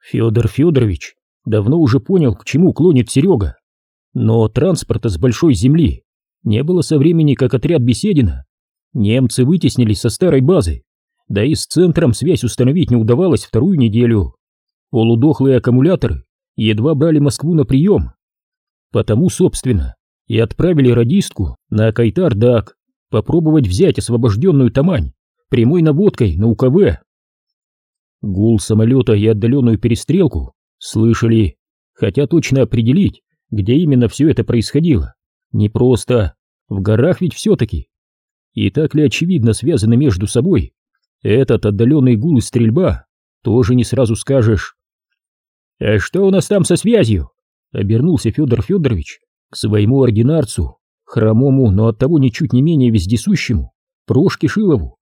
Федор Федорович давно уже понял, к чему клонит Серега. Но транспорта с большой земли не было со времени, как отряд Беседина. Немцы вытеснились со старой базы, да и с центром связь установить не удавалось вторую неделю. Полудохлые аккумуляторы едва брали Москву на прием. Потому, собственно, и отправили радистку на Кайтар-Дак попробовать взять освобожденную Тамань прямой наводкой на УКВ. Гул самолета и отдаленную перестрелку слышали, хотя точно определить, где именно все это происходило, непросто, в горах ведь все-таки. И так ли очевидно связаны между собой этот отдаленный гул и стрельба, тоже не сразу скажешь. «А что у нас там со связью?» — обернулся Федор Федорович к своему ординарцу, хромому, но оттого ничуть не менее вездесущему, Прошке Шилову.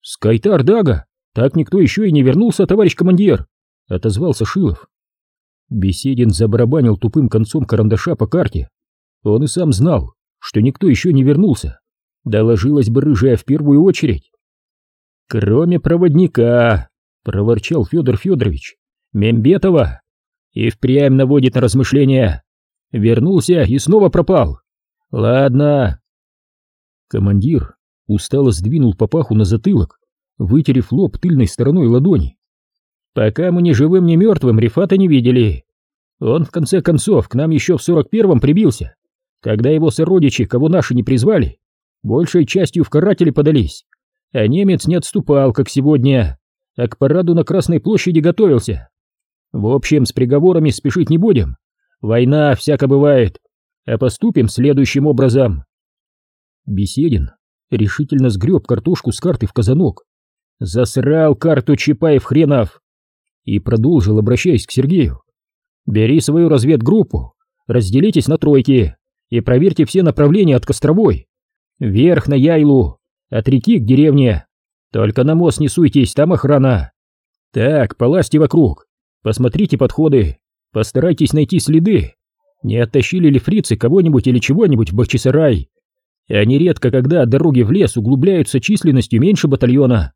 «Скайтар Дага так никто еще и не вернулся, товарищ командир!» — отозвался Шилов. Беседин забарабанил тупым концом карандаша по карте. Он и сам знал, что никто еще не вернулся. Доложилась бы рыжая в первую очередь. «Кроме проводника!» — проворчал Федор Федорович. «Мембетова!» И впрямь наводит на размышления. Вернулся и снова пропал. Ладно. Командир устало сдвинул папаху на затылок вытерев лоб тыльной стороной ладони. Пока мы ни живым, ни мертвым Рифата не видели. Он, в конце концов, к нам еще в сорок первом прибился, когда его сородичи, кого наши не призвали, большей частью в каратели подались, а немец не отступал, как сегодня, а к параду на Красной площади готовился. В общем, с приговорами спешить не будем. Война всяко бывает, а поступим следующим образом. Беседин решительно сгреб картошку с карты в казанок Засрал карту Чапаев хренов. И продолжил, обращаясь к Сергею. Бери свою разведгруппу, разделитесь на тройки и проверьте все направления от Костровой. Вверх на Яйлу, от реки к деревне. Только на мост не суйтесь, там охрана. Так, полазьте вокруг, посмотрите подходы, постарайтесь найти следы. Не оттащили ли фрицы кого-нибудь или чего-нибудь в Бахчисарай? Они редко, когда дороги в лес углубляются численностью меньше батальона.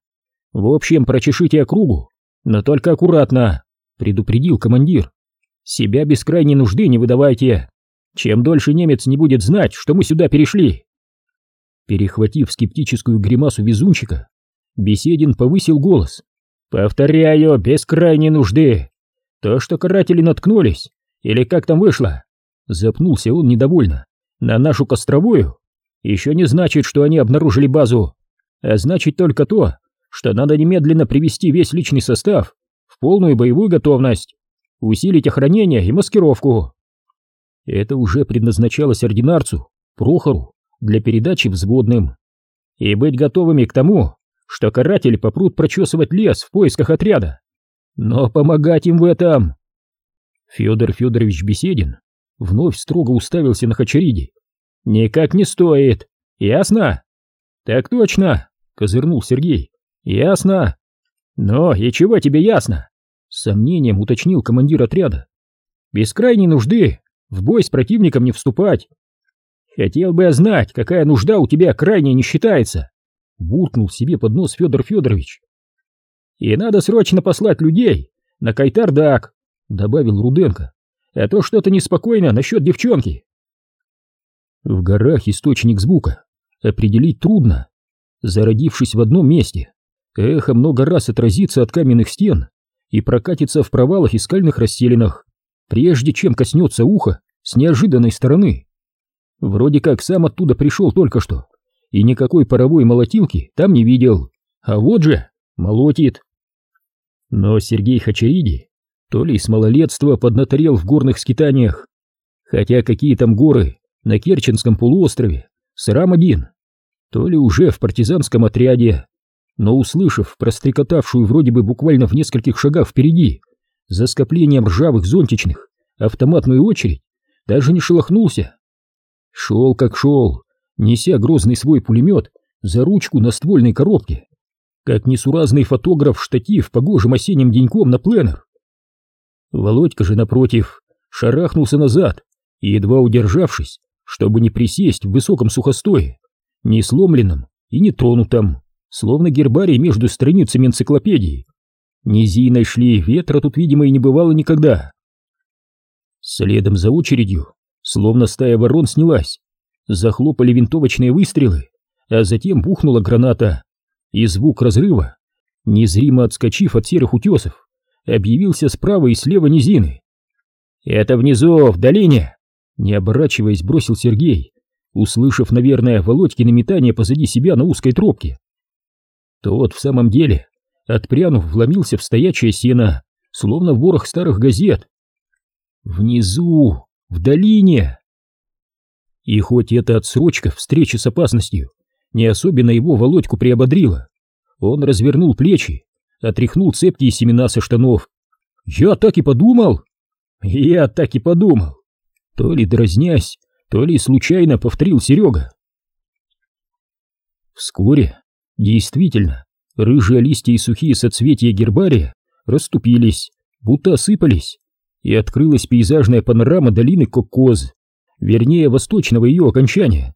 В общем, прочешите округу, но только аккуратно, предупредил командир. Себя без крайней нужды не выдавайте. Чем дольше немец не будет знать, что мы сюда перешли. Перехватив скептическую гримасу везунчика, Беседин повысил голос. «Повторяю, без крайней нужды. То, что каратели наткнулись, или как там вышло?» Запнулся он недовольно. «На нашу костровую? Еще не значит, что они обнаружили базу, а значит только то, что надо немедленно привести весь личный состав в полную боевую готовность, усилить охранение и маскировку. Это уже предназначалось ординарцу, Прохору, для передачи взводным. И быть готовыми к тому, что каратели попрут прочесывать лес в поисках отряда. Но помогать им в этом... Федор Федорович Беседин вновь строго уставился на Хачариди. «Никак не стоит, ясно?» «Так точно», — козырнул Сергей. «Ясно». «Но и чего тебе ясно?» С сомнением уточнил командир отряда. «Без крайней нужды в бой с противником не вступать». «Хотел бы я знать, какая нужда у тебя крайне не считается», буркнул себе под нос Федор Федорович. «И надо срочно послать людей на Кайтардак», добавил Руденко, «а то что-то неспокойно насчет девчонки». В горах источник звука определить трудно. Зародившись в одном месте, Эхо много раз отразится от каменных стен и прокатится в провалах и скальных расселинах, прежде чем коснется уха с неожиданной стороны. Вроде как сам оттуда пришел только что, и никакой паровой молотилки там не видел, а вот же молотит. Но Сергей Хачариди то ли с малолетства поднаторел в горных скитаниях, хотя какие там горы на Керченском полуострове, срам один, то ли уже в партизанском отряде, но услышав прострекотавшую вроде бы буквально в нескольких шагах впереди, за скоплением ржавых зонтичных, автоматную очередь, даже не шелохнулся. Шел как шел, неся грозный свой пулемет за ручку на ствольной коробке, как несуразный фотограф штатив погожим осенним деньком на пленер. Володька же, напротив, шарахнулся назад и, едва удержавшись, чтобы не присесть в высоком сухостое, не сломленном и не тронутом, словно гербарий между страницами энциклопедии. Низиной шли, ветра тут, видимо, и не бывало никогда. Следом за очередью, словно стая ворон снялась, захлопали винтовочные выстрелы, а затем бухнула граната, и звук разрыва, незримо отскочив от серых утесов, объявился справа и слева низины. «Это внизу, в долине!» Не оборачиваясь, бросил Сергей, услышав, наверное, Володькино метание позади себя на узкой тропке. Тот в самом деле, отпрянув, вломился в стоячее сено, словно в ворох старых газет. Внизу, в долине. И хоть эта отсрочка встречи с опасностью не особенно его Володьку приободрила, он развернул плечи, отряхнул цепкие семена со штанов. «Я так и подумал!» «Я так и подумал!» То ли дразнясь, то ли случайно повторил Серега. Вскоре, действительно, рыжие листья и сухие соцветия гербария расступились, будто осыпались, и открылась пейзажная панорама долины Кокоз, вернее, восточного ее окончания.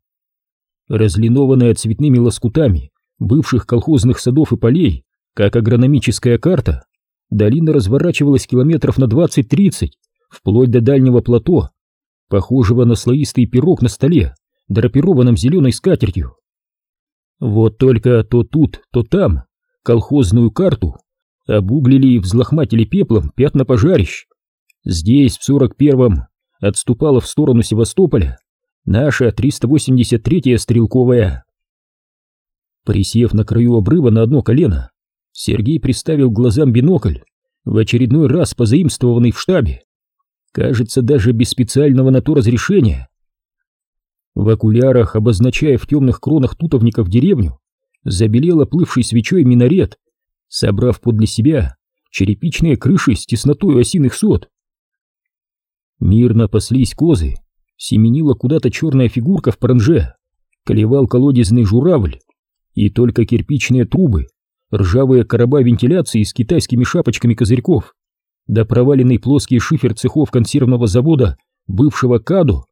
Разлинованная цветными лоскутами бывших колхозных садов и полей, как агрономическая карта, долина разворачивалась километров на 20-30, вплоть до дальнего плато, похожего на слоистый пирог на столе, драпированном зеленой скатертью. Вот только то тут, то там колхозную карту обуглили и взлохматили пеплом пятна пожарищ. Здесь в 41-м отступала в сторону Севастополя наша 383-я стрелковая. Присев на краю обрыва на одно колено, Сергей приставил глазам бинокль, в очередной раз позаимствованный в штабе. Кажется, даже без специального на то разрешения. В окулярах, обозначая в темных кронах тутовников деревню, забелел оплывший свечой минарет, собрав подле себя черепичные крыши с теснотой осиных сот. Мирно паслись козы, семенила куда-то черная фигурка в паранже, колевал колодезный журавль, и только кирпичные трубы, ржавые короба вентиляции с китайскими шапочками козырьков, да проваленный плоский шифер цехов консервного завода бывшего КАДу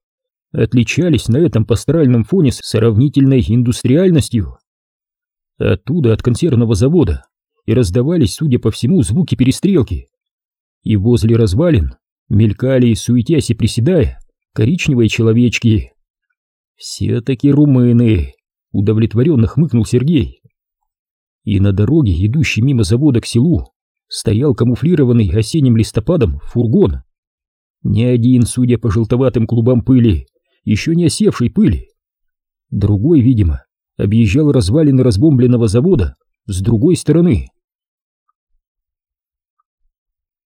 отличались на этом пасторальном фоне с сравнительной индустриальностью. Оттуда, от консервного завода, и раздавались, судя по всему, звуки перестрелки. И возле развалин мелькали, суетясь и приседая, коричневые человечки. Все-таки румыны, удовлетворенно хмыкнул Сергей. И на дороге, идущей мимо завода к селу, стоял камуфлированный осенним листопадом фургон. Не один, судя по желтоватым клубам пыли, еще не осевшей пыли. Другой, видимо, объезжал развалины разбомбленного завода с другой стороны.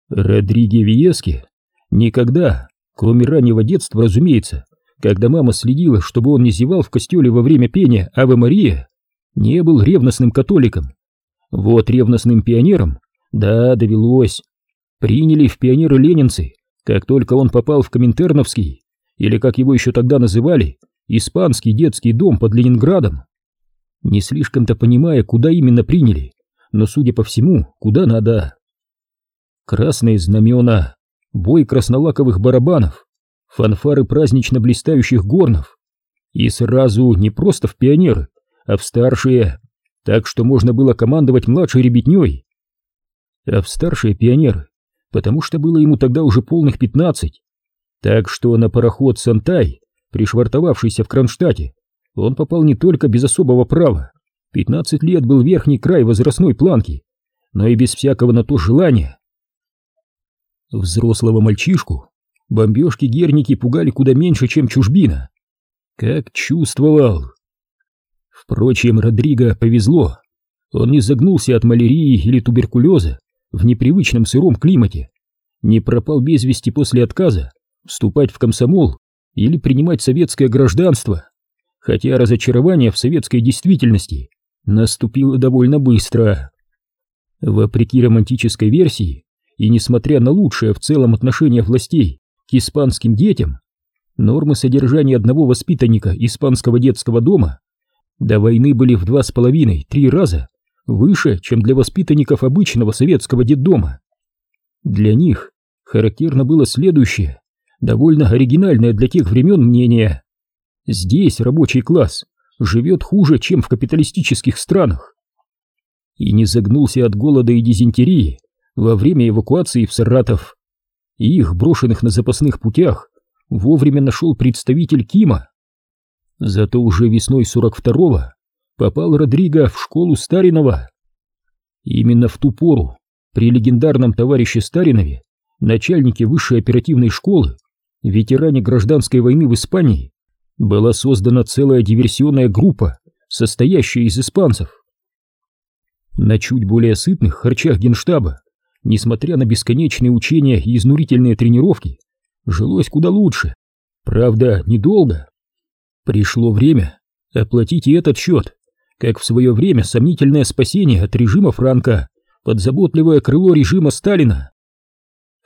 Родриге Виеске никогда, кроме раннего детства, разумеется, когда мама следила, чтобы он не зевал в костеле во время пения «Аве Мария», не был ревностным католиком. Вот ревностным пионером да, довелось. Приняли в пионеры ленинцы, как только он попал в Коминтерновский, или как его еще тогда называли, испанский детский дом под Ленинградом. Не слишком-то понимая, куда именно приняли, но, судя по всему, куда надо. Красные знамена, бой краснолаковых барабанов, фанфары празднично блистающих горнов. И сразу не просто в пионеры, а в старшие, так что можно было командовать младшей ребятней а в старшие пионеры, потому что было ему тогда уже полных пятнадцать. Так что на пароход «Сантай», пришвартовавшийся в Кронштадте, он попал не только без особого права, пятнадцать лет был верхний край возрастной планки, но и без всякого на то желания. Взрослого мальчишку бомбежки-герники пугали куда меньше, чем чужбина. Как чувствовал. Впрочем, Родриго повезло. Он не загнулся от малярии или туберкулеза, в непривычном сыром климате, не пропал без вести после отказа вступать в комсомол или принимать советское гражданство, хотя разочарование в советской действительности наступило довольно быстро. Вопреки романтической версии и несмотря на лучшее в целом отношение властей к испанским детям, нормы содержания одного воспитанника испанского детского дома до войны были в два с половиной-три раза выше, чем для воспитанников обычного советского детдома. Для них характерно было следующее, довольно оригинальное для тех времен мнение. Здесь рабочий класс живет хуже, чем в капиталистических странах. И не загнулся от голода и дизентерии во время эвакуации в Саратов. И их, брошенных на запасных путях, вовремя нашел представитель Кима. Зато уже весной 42-го попал Родриго в школу Старинова. Именно в ту пору при легендарном товарище Старинове, начальнике высшей оперативной школы, ветеране гражданской войны в Испании, была создана целая диверсионная группа, состоящая из испанцев. На чуть более сытных харчах генштаба, несмотря на бесконечные учения и изнурительные тренировки, жилось куда лучше. Правда, недолго. Пришло время оплатить и этот счет, как в свое время сомнительное спасение от режима Франка под заботливое крыло режима Сталина.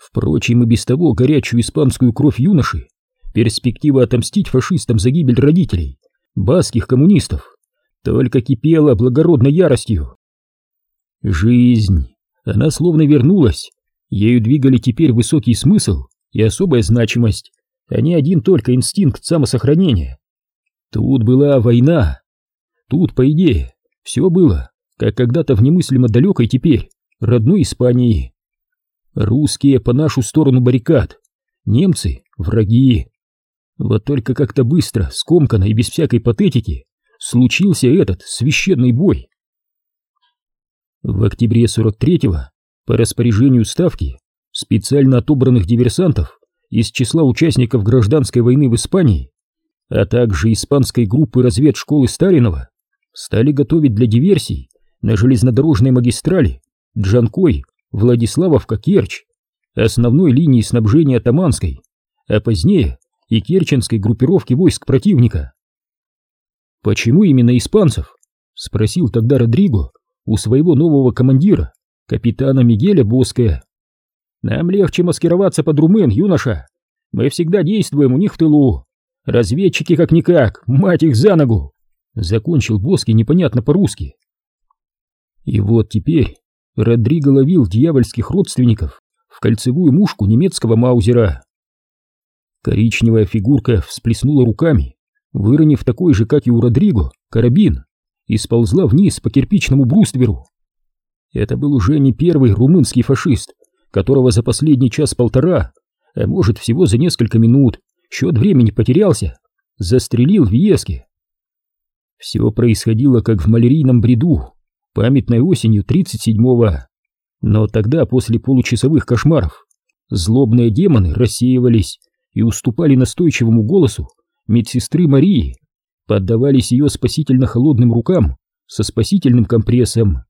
Впрочем, и без того горячую испанскую кровь юноши, перспектива отомстить фашистам за гибель родителей, баских коммунистов, только кипела благородной яростью. Жизнь, она словно вернулась, ею двигали теперь высокий смысл и особая значимость, а не один только инстинкт самосохранения. Тут была война, тут, по идее, все было, как когда-то в немыслимо далекой теперь, родной Испании. Русские по нашу сторону баррикад, немцы — враги. Вот только как-то быстро, скомканно и без всякой патетики случился этот священный бой. В октябре 43-го по распоряжению Ставки специально отобранных диверсантов из числа участников гражданской войны в Испании, а также испанской группы разведшколы Сталинова, стали готовить для диверсий на железнодорожной магистрали Джанкой, Владиславовка, Керчь, основной линии снабжения Таманской, а позднее и керченской группировки войск противника. «Почему именно испанцев?» — спросил тогда Родриго у своего нового командира, капитана Мигеля Боская. «Нам легче маскироваться под румын, юноша. Мы всегда действуем у них в тылу. Разведчики как-никак, мать их за ногу!» Закончил Боски непонятно по-русски. И вот теперь Родриго ловил дьявольских родственников в кольцевую мушку немецкого маузера. Коричневая фигурка всплеснула руками, выронив такой же, как и у Родриго, карабин, и сползла вниз по кирпичному брустверу. Это был уже не первый румынский фашист, которого за последний час-полтора, а может всего за несколько минут, счет времени потерялся, застрелил в Виеске. Все происходило как в малярийном бреду, памятной осенью 37-го. Но тогда, после получасовых кошмаров, злобные демоны рассеивались и уступали настойчивому голосу медсестры Марии, поддавались ее спасительно холодным рукам со спасительным компрессом.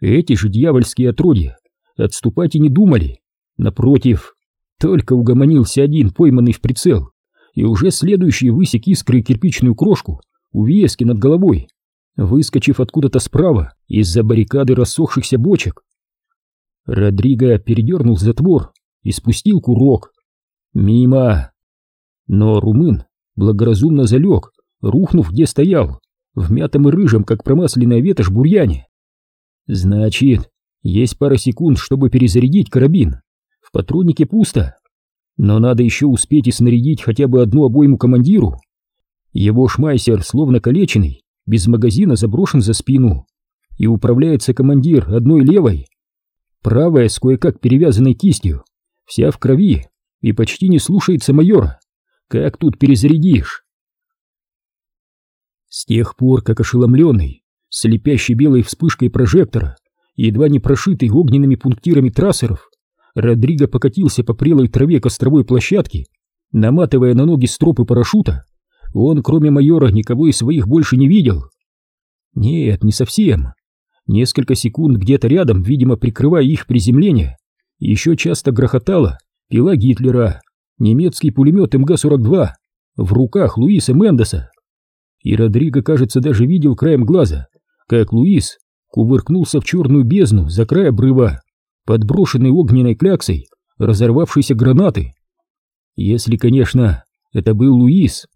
Эти же дьявольские отродья отступать и не думали. Напротив, только угомонился один, пойманный в прицел, и уже следующий высек искры кирпичную крошку у Вески над головой, выскочив откуда-то справа из-за баррикады рассохшихся бочек. Родриго передернул затвор и спустил курок. Мимо. Но румын благоразумно залег, рухнув где стоял, в мятом и рыжем, как промасленная ветошь, бурьяне. Значит, есть пара секунд, чтобы перезарядить карабин. В патроннике пусто. Но надо еще успеть и снарядить хотя бы одну обойму командиру. Его шмайсер, словно калеченный, без магазина заброшен за спину. И управляется командир одной левой. Правая с кое-как перевязанной кистью, вся в крови и почти не слушается майора. Как тут перезарядишь? С тех пор, как ошеломленный, слепящей белой вспышкой прожектора, едва не прошитый огненными пунктирами трассеров, Родриго покатился по прелой траве костровой площадки, наматывая на ноги стропы парашюта, он, кроме майора, никого из своих больше не видел. Нет, не совсем. Несколько секунд где-то рядом, видимо, прикрывая их приземление, еще часто грохотала пила Гитлера, немецкий пулемет МГ-42 в руках Луиса Мендеса. И Родриго, кажется, даже видел краем глаза, как Луис кувыркнулся в черную бездну за край обрыва, подброшенный огненной кляксой разорвавшейся гранаты. Если, конечно, это был Луис.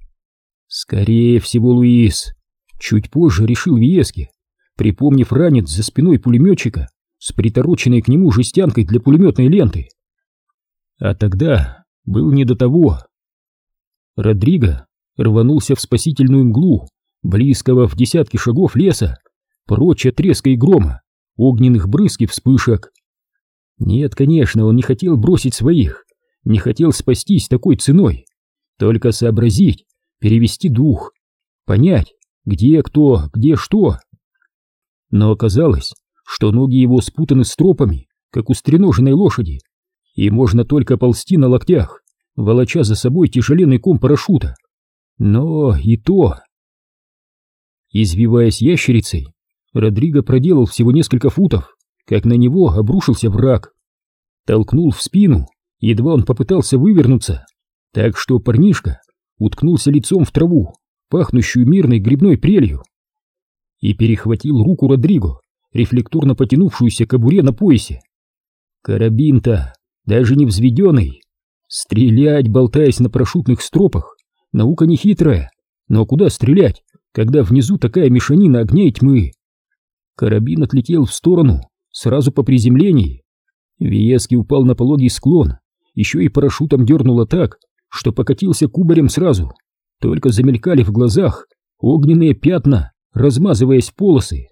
Скорее всего, Луис. Чуть позже решил Виески, припомнив ранец за спиной пулеметчика с притороченной к нему жестянкой для пулеметной ленты. А тогда был не до того. Родриго рванулся в спасительную мглу, близкого в десятки шагов леса, прочь от треска и грома, огненных брызг и вспышек. Нет, конечно, он не хотел бросить своих, не хотел спастись такой ценой, только сообразить, перевести дух, понять, где кто, где что. Но оказалось, что ноги его спутаны стропами, как у стреноженной лошади, и можно только ползти на локтях, волоча за собой тяжеленный ком парашюта. Но и то... Извиваясь ящерицей, Родриго проделал всего несколько футов, как на него обрушился враг. Толкнул в спину, едва он попытался вывернуться, так что парнишка уткнулся лицом в траву, пахнущую мирной грибной прелью, и перехватил руку Родриго, рефлекторно потянувшуюся к обуре на поясе. Карабин-то даже не взведенный. Стрелять, болтаясь на парашютных стропах, наука не хитрая, но куда стрелять, когда внизу такая мешанина огня и тьмы? Карабин отлетел в сторону, сразу по приземлении. Виески упал на пологий склон, еще и парашютом дернуло так, что покатился кубарем сразу. Только замелькали в глазах огненные пятна, размазываясь полосы.